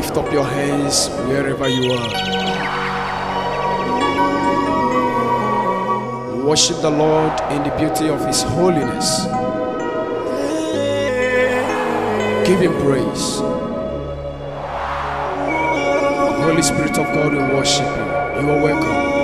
Lift up your hands wherever you are. Worship the Lord in the beauty of His holiness. Give Him praise. Holy Spirit of God, we worship you. You are welcome.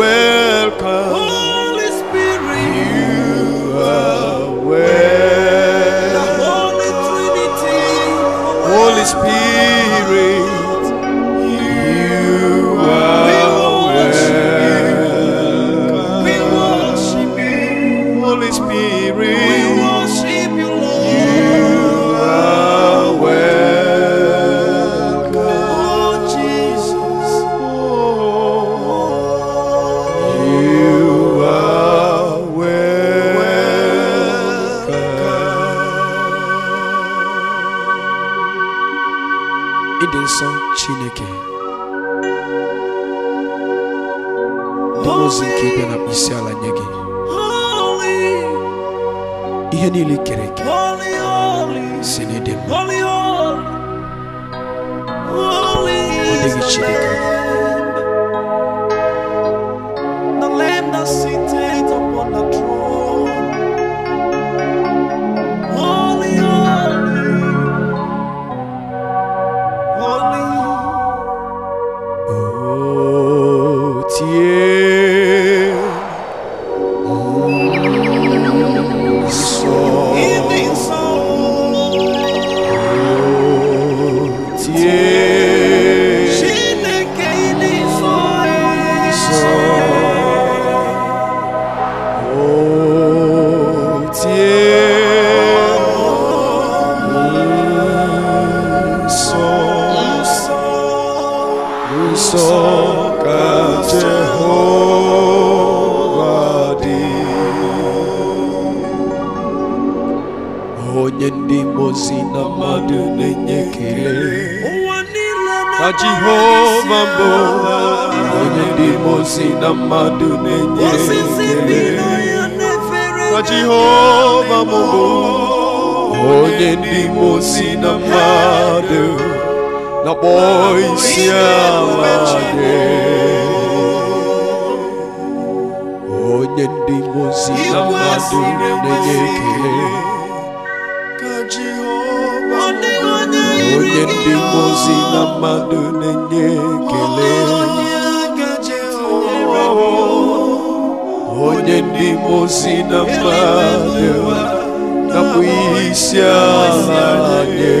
Hallelujah. Isi ala nye gị. Holy, ihe niile i kere eke holy, holy, si n'ịdị mma. holy, holy, holy Ọ dịghị the Chineke Bụ ala. onye ndị mozi na mmadụ na-enye ekele ka Jehova aka bụ onye ndị mozi na mmadụ na-akpọ isi ala nye onye ndị mozi na mmadụ na-enye ekele ka Jehova Ọ dịghị onye ndị gị, mozi na mmadụ na-enye ekele. Onye ndị mozi na mmadụ na-akpụ isi ala nye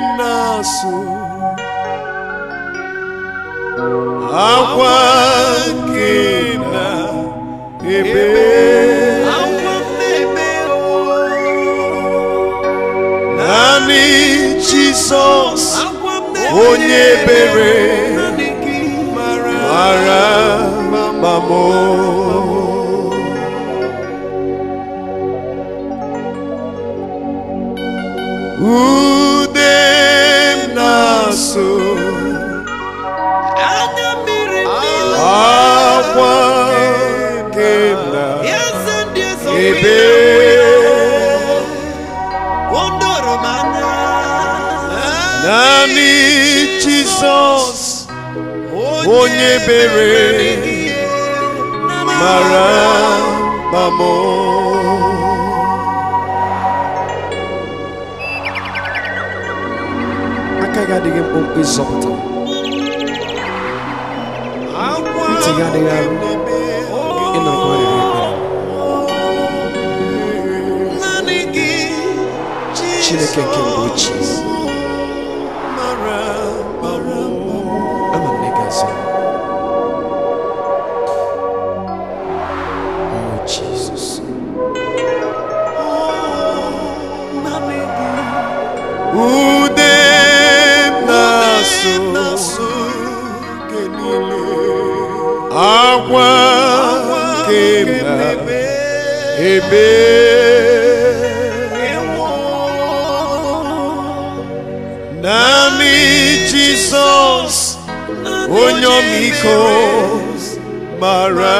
m na-asụ akwa nke na ebe naanị Jizọs onye ebere. Mara mamo ude onye ebere mara mamo. Aka gị adịghị mkpụmkpụ ịzọpụta. Ntị gị adịghị arụ rịrị ekpere chineke nke mgbe ochie akwa nke m na ebe naanị Jizọs onye ọmịiko mara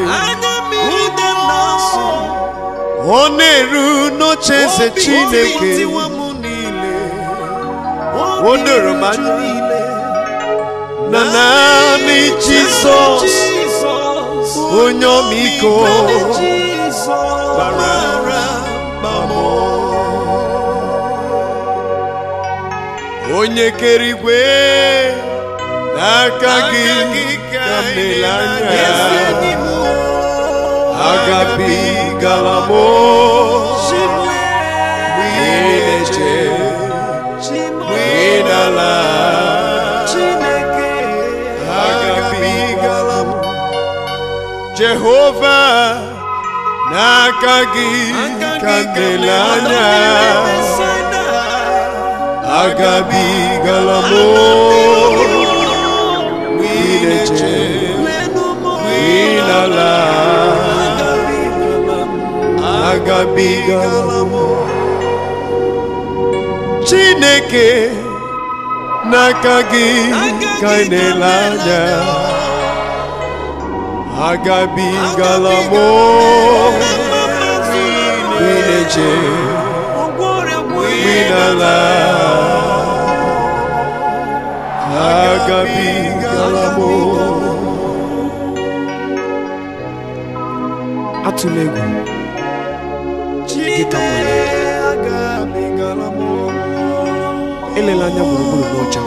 anya ọ na-eru n'oche eze Chineke. o doro m anya na naanị Jizọs onye ọmịiko bara onye kere igwe n'aka gị ka m na-ele anya agabigala m na-eche n'ala agabigala m Jehova n'aka gị ka m na-ele anya agabigala m Chineke n'aka gị ka ị na-ele anya agabigala m na-eche n'ala agabigala m atụla egwu ka nwere elela anya gburugburu n'ụja.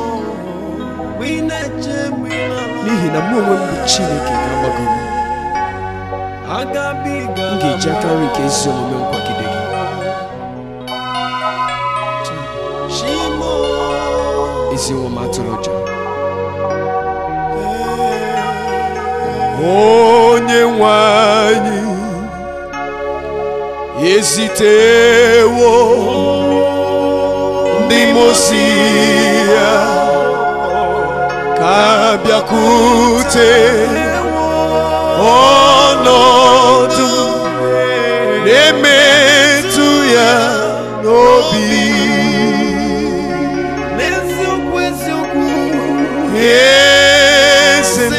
N'ihi na mụ onwe m bụ chineke ga-agbago m. Ga-eji aka nri nke ezi omume nkwagide gị. Ezi nwa m atụrụ ụjọ. Onye nwe anyị. Ezitewo ndị mosi ya ka bịakwute ọnọdụ na-emetụ ya n'obi N'eziokwu eziokwu eze m,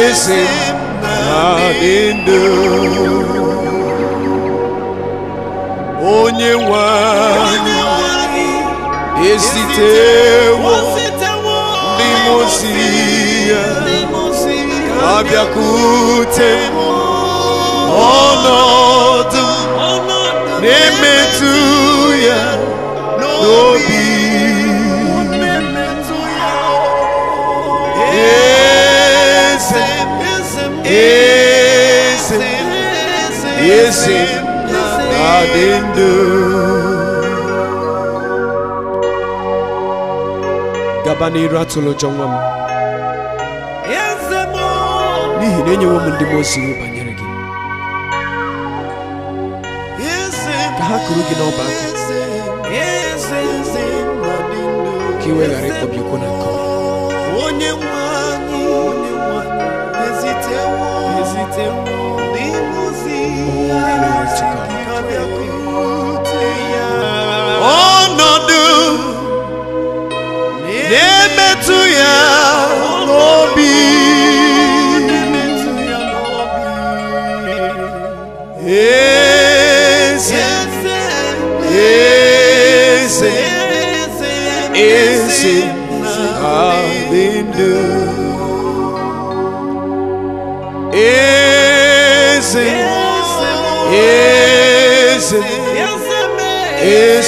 eze ndụ onye nwe anyị ezitewo ndị mosi ya abịakwute ọnọdụ na-emetụ ya n'obi na-adị ndụ gaba n'iru atụrụ ụjọ nwa m n'ihi na enyewo m ndị mmụọ ozi iwu banyere gị ka ha kụrụ gị n'ọba aka ka ị wee ghara ịkpọbi ụkwụ na onye nwe anyị onye nwe anyị ezitewo ezitewo n'ime ozi ya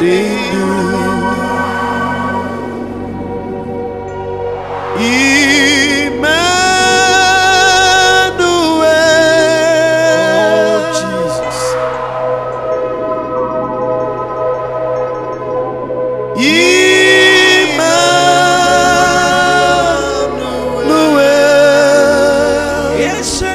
na-adị ndụ Emmanuel. Oh, Jesus. Emmanuel. Ancient of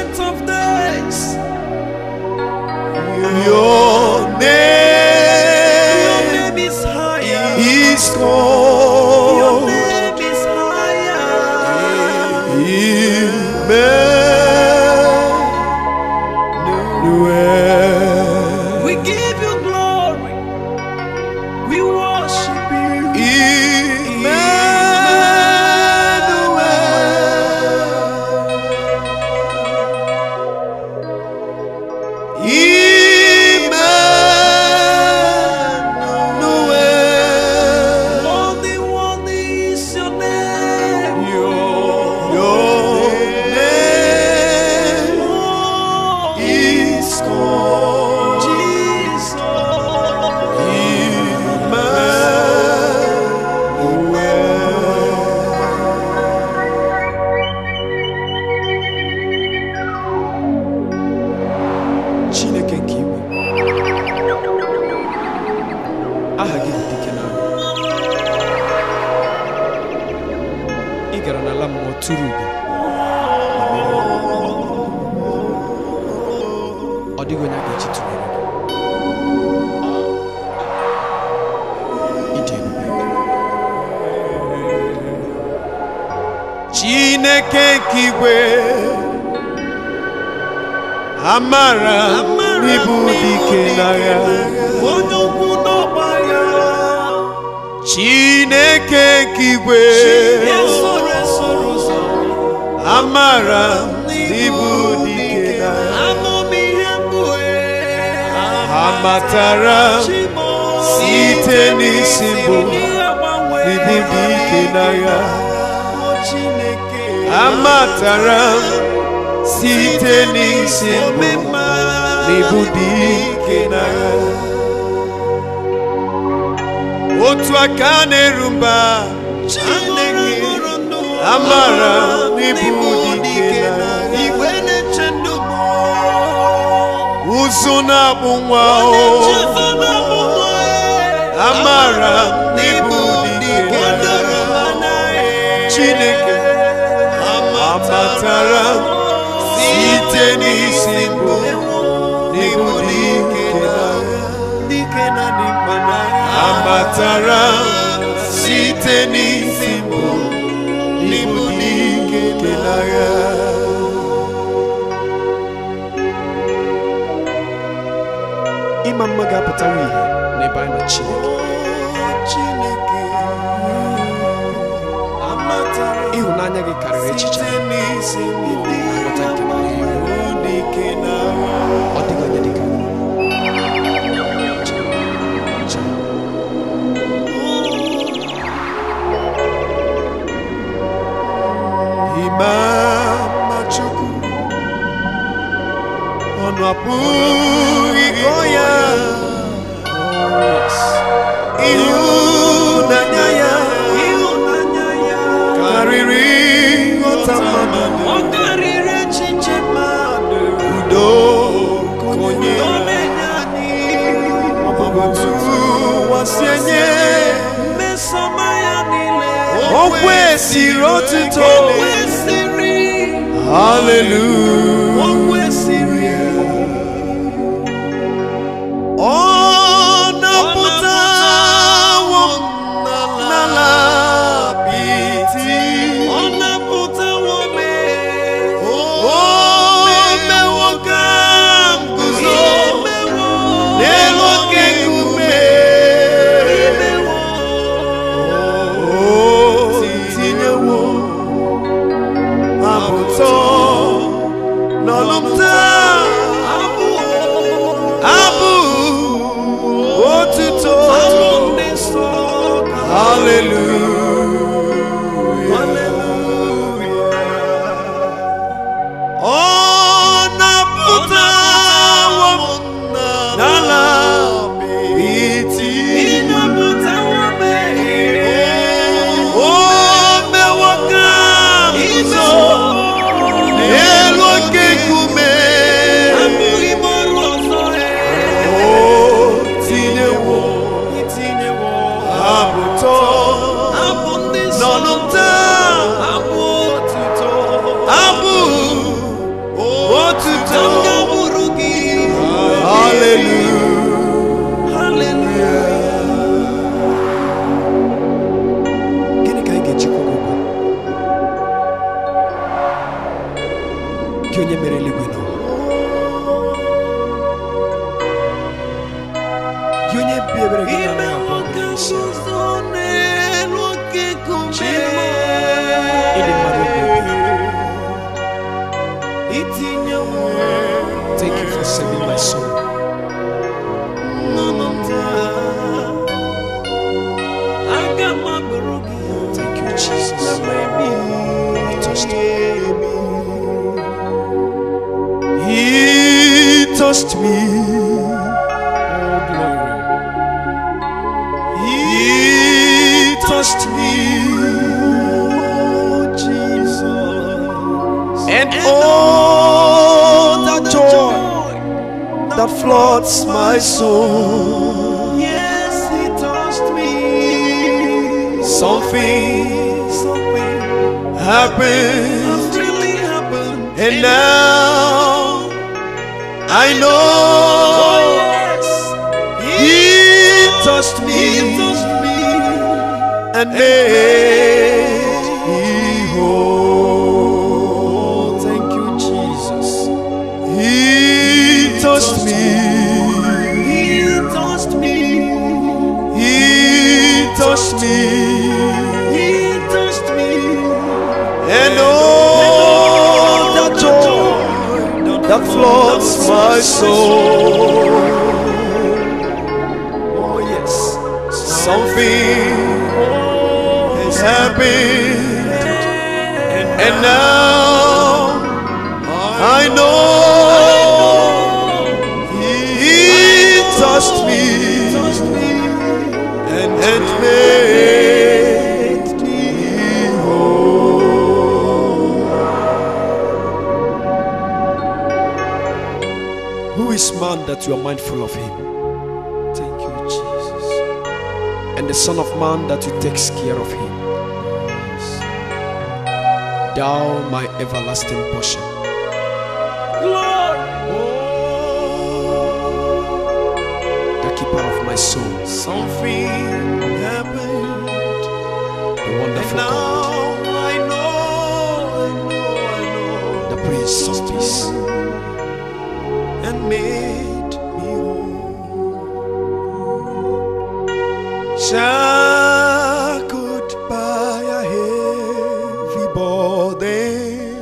Chineke nke igwe Esoro esoro ụzọ. amara n'ịbụ dike amatara site n'isi mbụ dị ike n'agha amatara m site n'isi mbụ n'agha otu aka na-eru mba amara n'ịbụ dị ike n'agha ụzụ na-akpụ nwa amara n'ịbụ dị ike n'agha chineke amatara amatara m site n'isi mbụ n'ịbụ dị ike n'agha. Ịma mma ga-apụtawa ihe n'ebe anyị na Chineke. Ịhụnanya gị karịrị echiche. ọ dịghị onye dị ka ọnụ apụghị ịgọ ya ịhụnanya ya karịrị nghọta mmadụ udo konye. Ọbụbụtụwasị enye o kwesịrị otuto hallelujah happened, really happened. and now I Oh, know yes, He touched he touched me. and made me whole. floods my soul. Oh, yes, something has happened, and now. is man that you are mindful of him? Thank you, Jesus. And the Son of Man that you takes care of him. Yes. Thou my everlasting portion. Lord! Oh. The keeper of my soul. Something happened. The wonderful God. made me whole. Shackled goodbye. a heavy burden,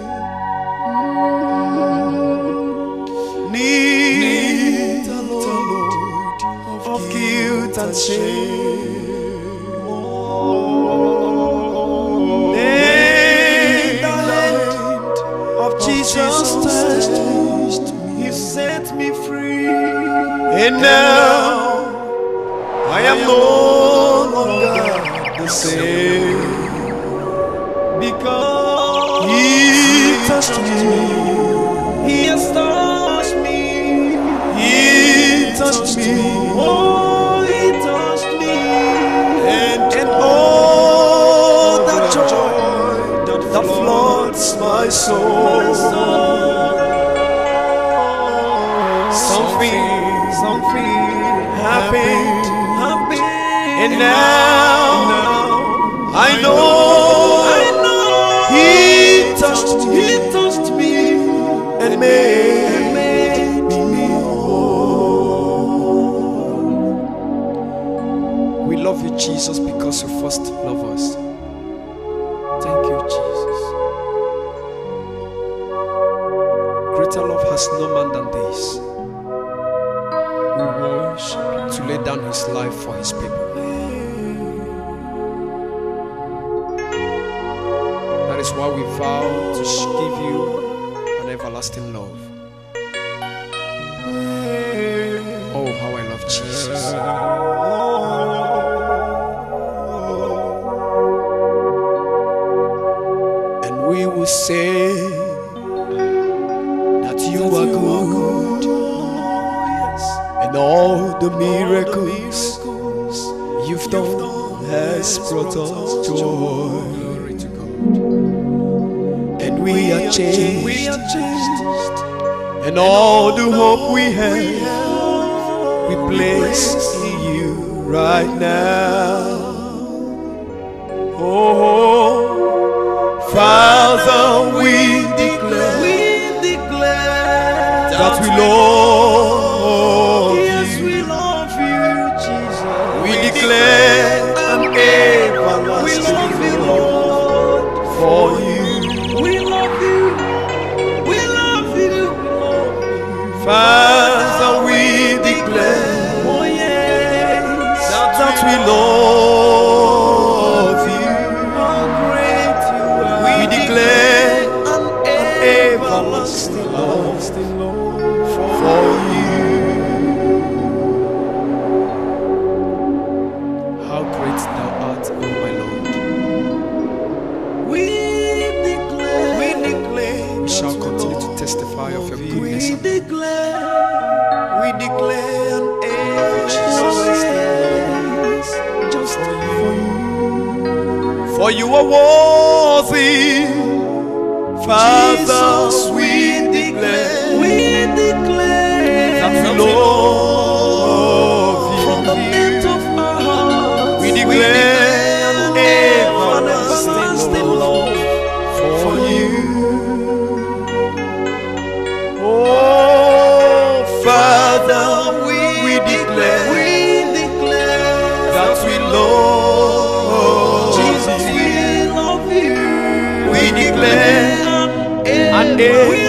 need the Lord of guilt and shame. free, so free, happy, happy, and now. life for his people. That is why we vow to give you an everlasting love. Oh, how I love Jesus. the miracles you've done has brought us joy. And we are changed, and all the hope we have we place in you right now. again.